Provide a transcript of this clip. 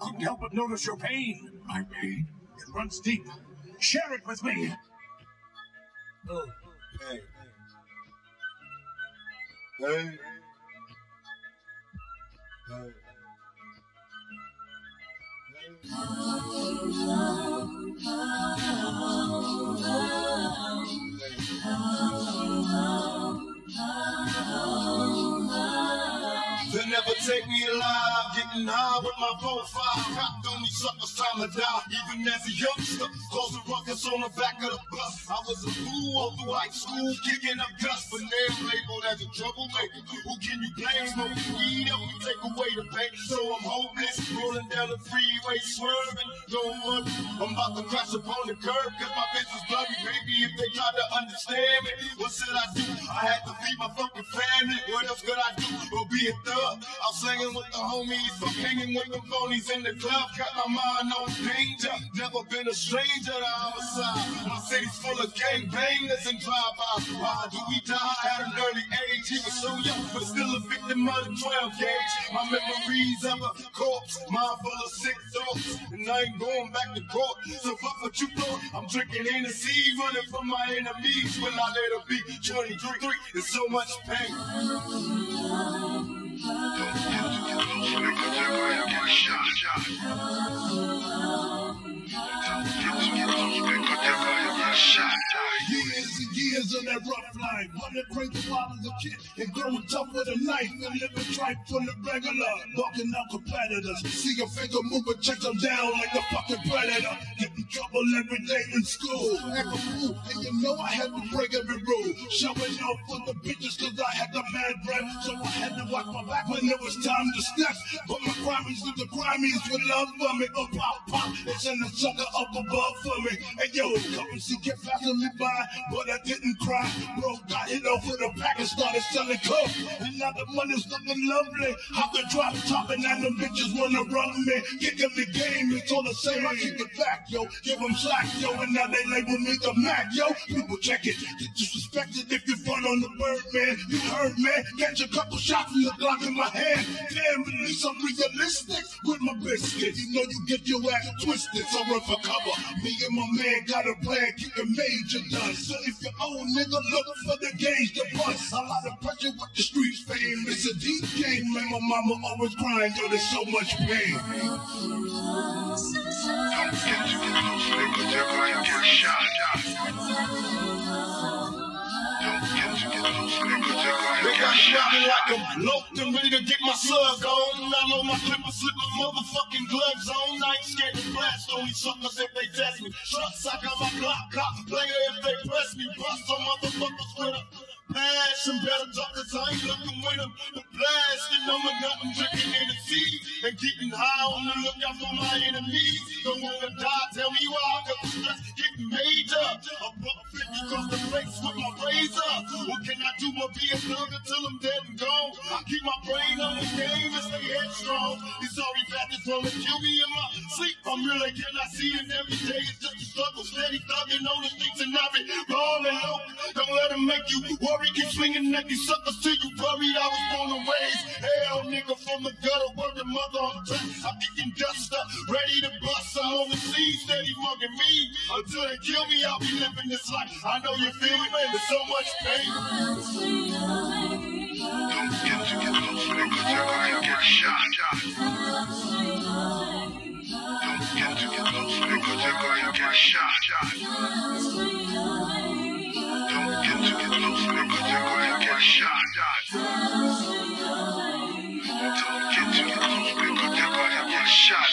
couldn't help but notice your pain. My pain. It runs deep. Share it with me. Oh, hey. Hey. Hey. They'll never take me alive, getting high with my 4-5. Copped on these suckers, time to die. Even as a youngster, causing ruckus on the back of the bus. I was a fool all through high school, kicking up dust, but now labeled as a troublemaker. Who can you blame? Smoking weed help me take away the pain. So I'm hopeless, rolling down the freeway, swerving. Don't I'm about to crash upon the curb, cause my face is blurry. Baby, if they try to understand me, what should I do? I had to feed my fucking family. What else could I do? Be a thug? I'm slanging with the homies, fuck hanging with the phonies in the club. Got my mind on danger. Never been a stranger to homicide. My city's full of gang bangers and drive-bys. Why do we die at an early age? He was so young, but still a victim of the 12 gauge. My memories of a corpse, mind full of sick thoughts. And I ain't going back to court. So fuck what you thought. I'm drinking Hennessy, running from my enemies. Will I let it be 23? There's so much pain. Years and years on that rough life, running crazy while as a kid, and growing tough with a knife, and living tripe for the regular, blocking out competitors. See your finger moving, check them down like a fucking predator. Get in trouble every day in school, act a fool, and you know I had to break every rule. Showing off for the bitches, cause I had the bad breath, so I had to watch my back when it was time to step. But crimies with the crimies with love for me, oh pop pop, they send a sucker up above for me. And yo, currency kept passing me by, but I didn't cry. Bro, got hit off with a pack and started selling coke. And now the money's looking lovely. I could drop top and now the bitches wanna run me. Kicking the game, it's all the same. I kick it back, yo. Give them slack, yo. And now they label me the Mac, yo. People check it. Get disrespected if you run on the bird, man. You heard, man. Catch a couple shots from the Glock in my hand. Damn, least I'm realistic with my biscuit. You know you get your ass twisted, so run for cover. Me and my man got a plan, kicking major done. So if your old nigga look for the gauge to bust, a lot of pressure with the streets fame. It's a deep game, man. My mama always crying, yo, there's so much pain. Don't get too close, nigga. You're gonna get shot. Nigga. Like I'm loped and ready to get my slug on. I know my clipper slip my motherfucking gloves on. I ain't scared to blast on these suckers if they test me. Shots, I got my Glock cop player if they press me. Bust some motherfuckers with a passion. Better talk cause I ain't looking with them. The blasting on my gut, I'm drinking Hennessy. And getting high on the lookout for my enemies. Don't wanna die, on the game and stay headstrong. These sorry bastards wanna kill me in my sleep. I'm really cannot see it every day. It's just a struggle, steady thugging on the streets and I be rolling low. Don't let them make you worry. Keep swinging at these suckers till you worried. I was born and raised. Hell, nigga from the gutter, word the mother on top. I'm kicking dust up, ready to bust. I'm scene, steady mugging me. Until they kill me, I'll be living this life. I know you feel me, man. There's so much pain. Don't get too close, nigga. You're gonna get shot. Don't get too close, nigga. You're gonna get shot. Don't get too close, nigga. You're gonna get shot. Don't get too close, nigga. You're gonna get shot.